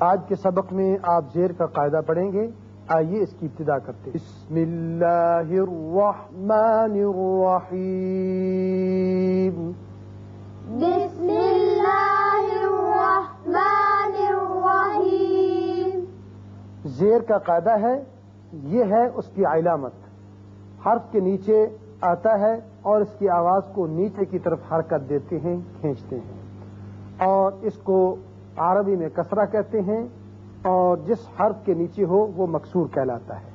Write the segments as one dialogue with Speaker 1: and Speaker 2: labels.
Speaker 1: آج کے سبق میں آپ زیر کا قاعدہ پڑھیں گے۔ آئیے اس کی ابتدا کرتے بسم اللہ الرحمن الرحیم۔
Speaker 2: بسم اللہ الرحمن الرحیم۔
Speaker 1: زیر کا قاعدہ ہے یہ ہے اس کی علامت۔ حرف کے نیچے آتا ہے اور اس کی آواز کو نیچے کی طرف حرکت دیتے ہیں کھینچتے ہیں۔ اور اس کو عربی میں کسرہ کہتے ہیں اور جس حرف کے نیچے ہو وہ مقصور کہلاتا ہے۔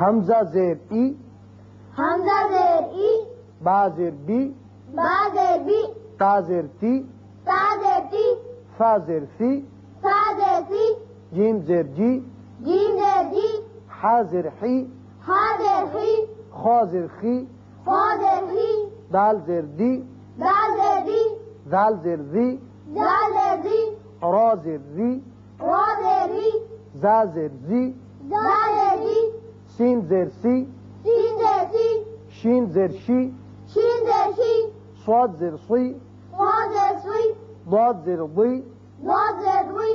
Speaker 1: حمزہ زیر ای۔
Speaker 2: حمزہ زیر ای۔
Speaker 1: با زیر بی۔
Speaker 2: با زیر بی۔
Speaker 1: تا زیر تی۔
Speaker 2: تا زیر تی۔
Speaker 1: فا زیر سی
Speaker 2: سا زیر سی
Speaker 1: جیم زیر جی۔
Speaker 2: جیم زیر جی۔
Speaker 1: حا زیر حی۔
Speaker 2: ہا زیر خی
Speaker 1: خوا زیر خی۔
Speaker 2: خوا زیر خی
Speaker 1: دال زیر دی۔
Speaker 2: دال زیر دی۔
Speaker 1: دال زیر زی
Speaker 2: دال دی
Speaker 1: را زیر ری
Speaker 2: را زیر ری
Speaker 1: زا زیر زی
Speaker 2: زا زیر دی
Speaker 1: سین زیر سی
Speaker 2: سین زیر سی
Speaker 1: شین زیر شی
Speaker 2: شین زیر شی
Speaker 1: صاد زیر صی
Speaker 2: خوا زیر سوی
Speaker 1: ضاد زیر ضی
Speaker 2: وا زیر وی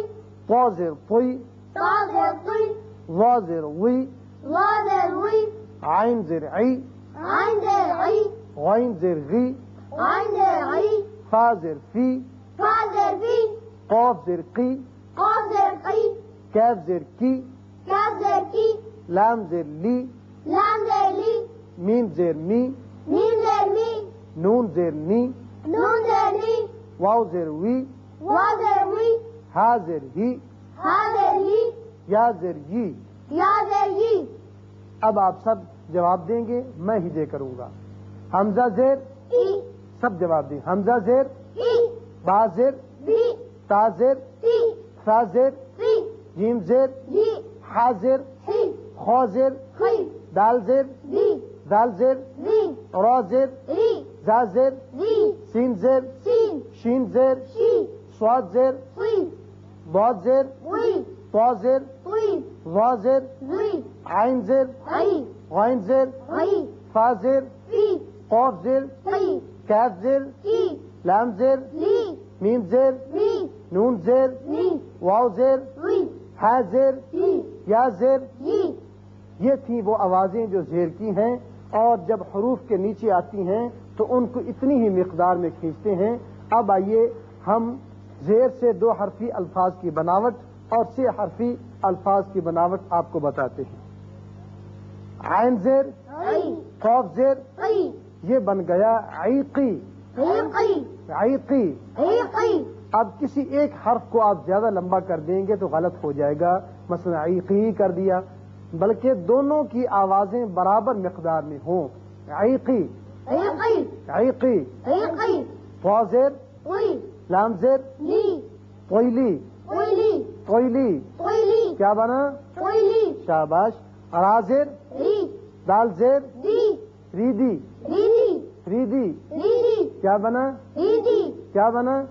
Speaker 1: طا زیر طی
Speaker 2: تا زیر تی
Speaker 1: وا زیر وی
Speaker 2: وا زیر وی
Speaker 1: عین زیر عی
Speaker 2: عین زیر عی
Speaker 1: غین زیر غی
Speaker 2: عین زیر
Speaker 1: فی
Speaker 2: فا زیر فی
Speaker 1: قاف زیر قی
Speaker 2: قاف زیر
Speaker 1: کی
Speaker 2: کاف زیر کی
Speaker 1: لام زیر لی
Speaker 2: لام زیر لی
Speaker 1: میم زیر می
Speaker 2: میم زیر می
Speaker 1: نون زیر نی
Speaker 2: نون زیر نی
Speaker 1: واو زیر وی
Speaker 2: وا زیر وی
Speaker 1: ہا زیر ہی
Speaker 2: ہا زیر ہی
Speaker 1: یا زیر یی
Speaker 2: یا زیر یی
Speaker 1: اب آپ سب جواب دیں گے میں ہی دے کروں گا۔ حمزہ زیر سب جواب دیں۔ حمزہ زیر با زیر
Speaker 2: بی
Speaker 1: تا زیر
Speaker 2: سی
Speaker 1: سا زیر
Speaker 2: سی
Speaker 1: جیم زیر
Speaker 2: جی
Speaker 1: حا زیر
Speaker 2: سی
Speaker 1: خوا زیر
Speaker 2: خی
Speaker 1: دال زیر دال زیر را زیر زا زیر سین زیر شین زیر سواد زیر ضاد زیر طا زیر وا زیر عین زیر غین زیر فا زیر قاف زیر کیف زیر لام زیر میم زیر نون زیر واو زیر ہا زیر یا زیر یہ تھیں وہ آوازیں جو زیر کی ہیں اور جب حروف کے نیچے آتی ہیں تو ان کو اتنی ہی مقدار میں کھینچتے ہیں۔ اب آئیے ہم زیر سے دو حرفی الفاظ کی بناوٹ اور سے حرفی الفاظ کی بناوٹ آپ کو بتاتے ہیں۔ عین زیر خوف زیر یہ بن گیا عیقی۔
Speaker 2: عی
Speaker 1: عیقی۔
Speaker 2: عی
Speaker 1: اب کسی ایک حرف کو آپ زیادہ لمبا کر دیں گے تو غلط ہو جائے گا۔ مثلا عیقی کر دیا۔ بلکہ دونوں کی آوازیں برابر مقدار میں ہوں۔ عیقی۔
Speaker 2: عی
Speaker 1: عیقی۔
Speaker 2: عی
Speaker 1: فوزر
Speaker 2: وی
Speaker 1: لام زیر
Speaker 2: لی
Speaker 1: طویلی
Speaker 2: ویلی
Speaker 1: طویلی
Speaker 2: ویلی
Speaker 1: کیا بنا؟ شاباش۔ رازر۔
Speaker 2: ری۔
Speaker 1: دال زیر
Speaker 2: دی
Speaker 1: ریدی۔
Speaker 2: ریدی۔
Speaker 1: کیا بنا؟
Speaker 2: ریدی۔
Speaker 1: کیا بنا؟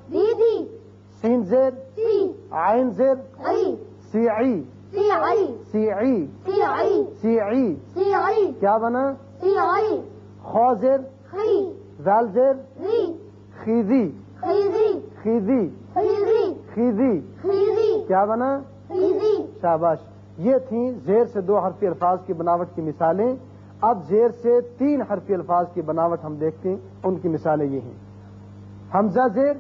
Speaker 2: ریدی
Speaker 1: سین زیر
Speaker 2: سی
Speaker 1: عین زیر
Speaker 2: عی
Speaker 1: سیعی
Speaker 2: سی عی
Speaker 1: سیعی
Speaker 2: سی عی
Speaker 1: سیعی
Speaker 2: سی عی
Speaker 1: کیا بنا؟
Speaker 2: سی عی
Speaker 1: خوزر
Speaker 2: خی
Speaker 1: زال زیر
Speaker 2: ری
Speaker 1: خیزی.
Speaker 2: خیزی.
Speaker 1: خیزی.
Speaker 2: خیزی.
Speaker 1: خیزی.
Speaker 2: خیزی.
Speaker 1: کیا بنا؟
Speaker 2: خیزی.
Speaker 1: شاباش. یہ تھیں زیر سے دو حرفی الفاظ کی بناوٹ کی مثالیں. اب زیر سے تین حرفی الفاظ کی بناوٹ ہم دیکھتے ہیں. ان کی مثالیں یہ ہیں. حمزہ زیر.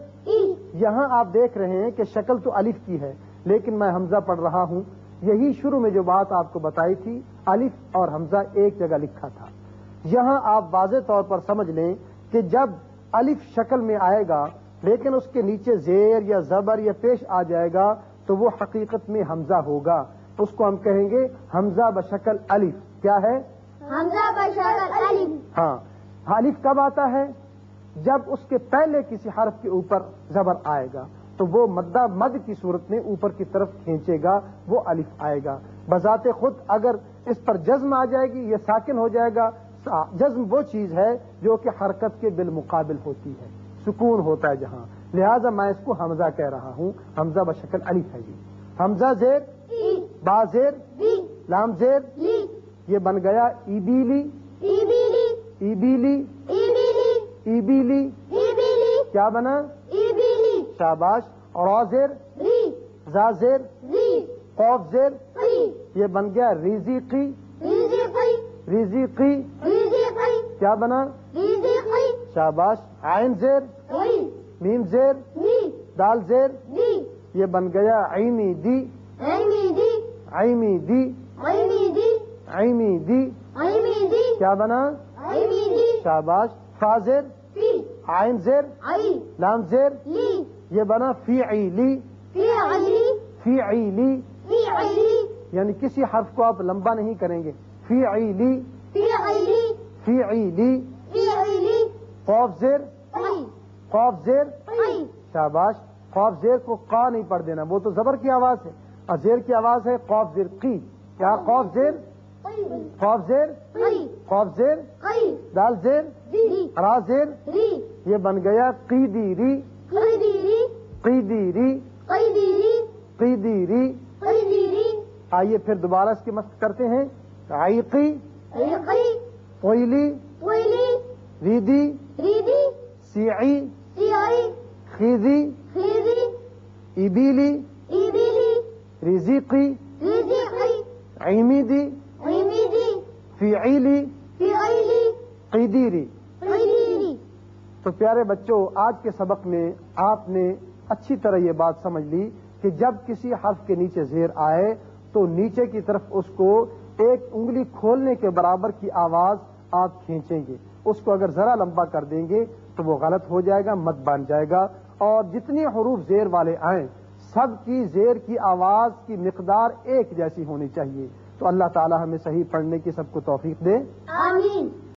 Speaker 1: یہاں آپ دیکھ رہے ہیں کہ شکل تو الف کی ہے لیکن میں حمزہ پڑھ رہا ہوں۔ یہی شروع میں جو بات آپ کو بتائی تھی الف اور حمزہ ایک جگہ لکھا تھا۔ یہاں آپ واضح طور پر سمجھ لیں کہ جب الف شکل میں آئے گا لیکن اس کے نیچے زیر یا زبر یا پیش آ جائے گا تو وہ حقیقت میں حمزہ ہوگا۔ اس کو ہم کہیں گے حمزہ بشکل الف۔ کیا ہے؟
Speaker 2: حمزہ بشر الف۔
Speaker 1: ہاں۔ الف کب آتا ہے؟ جب اس کے پہلے کسی حرف کے اوپر زبر آئے گا تو وہ مدہ مد کی صورت میں اوپر کی طرف کھینچے گا وہ الف آئے گا۔ بذات خود اگر اس پر جزم آ جائے گی یہ ساکن ہو جائے گا۔ جزم وہ چیز ہے جو کہ حرکت کے بالمقابل ہوتی ہے۔ سکون ہوتا ہے جہاں۔ لہذا میں اس کو حمزہ کہہ رہا ہوں۔ حمزہ بشکل الف ہے جی۔ حمزہ زیر با زیر لام زیر۔ یہ بن گیا ایبیلی۔
Speaker 2: ای۔ بیلی
Speaker 1: ایبیلی
Speaker 2: ای بیلی
Speaker 1: ایبیلی
Speaker 2: ای بیلی
Speaker 1: کیا بنا؟
Speaker 2: ای بیلی
Speaker 1: شاباش اور زیر
Speaker 2: ری
Speaker 1: زا زیر
Speaker 2: زی
Speaker 1: قوف زیر
Speaker 2: قی
Speaker 1: یہ بن گیا ریزی قی
Speaker 2: ریزی قی
Speaker 1: ریزی قی
Speaker 2: ریزی قی
Speaker 1: کیا بنا؟
Speaker 2: ریزی قی
Speaker 1: شاباش عین زیر
Speaker 2: قی
Speaker 1: میم زیر
Speaker 2: نی
Speaker 1: دال زیر
Speaker 2: دی
Speaker 1: یہ بن گیا عیمی دی
Speaker 2: ایمی دی
Speaker 1: عیمی دی
Speaker 2: ایمی دی
Speaker 1: عیمی دی
Speaker 2: ایمی دی
Speaker 1: کیا بنا؟
Speaker 2: ایمی دی
Speaker 1: شاباش فا زیر
Speaker 2: فی
Speaker 1: عین زیر
Speaker 2: عی
Speaker 1: لام زیر
Speaker 2: لی
Speaker 1: یہ بنا فی
Speaker 2: علی
Speaker 1: فی
Speaker 2: علی
Speaker 1: یعنی کسی حرف کو آپ لمبا نہیں کریں گے فی
Speaker 2: علی
Speaker 1: فی
Speaker 2: علی
Speaker 1: خوف زیر خوف زیر شاباش خوف زیر کو قا نہیں پڑھ دینا وہ تو زبر کی آواز ہے اور زیر کی آواز ہے خوف زیر قی کیا خوف زیر خوف زیر خوف زیر دال زیر را زیر یہ بن گیا قیدی ری.
Speaker 2: قیدی ری.
Speaker 1: قیدی ری. آئیے پھر دوبارہ اس کی مشق کرتے ہیں. عیقی.
Speaker 2: ویلی
Speaker 1: ریدی.
Speaker 2: ریدی.
Speaker 1: سیعی. خیزی. ایبیلی.
Speaker 2: ایبیلی.
Speaker 1: ریزیقی
Speaker 2: ریزی قی
Speaker 1: عیمیدی. فیعیلی.
Speaker 2: فی عیلی
Speaker 1: قیدی ری
Speaker 2: قیدی ری
Speaker 1: تو پیارے بچوں، آج کے سبق میں آپ نے اچھی طرح یہ بات سمجھ لی کہ جب کسی حرف کے نیچے زیر آئے تو نیچے کی طرف اس کو ایک انگلی کھولنے کے برابر کی آواز آپ کھینچیں گے۔ اس کو اگر ذرا لمبا کر دیں گے تو وہ غلط ہو جائے گا، مت بن جائے گا۔ اور جتنے حروف زیر والے آئیں، سب کی زیر کی آواز کی مقدار ایک جیسی ہونی چاہیے۔ تو اللہ تعالی ہمیں صحیح پڑھنے کی سب کو توفیق دے۔
Speaker 2: آمین۔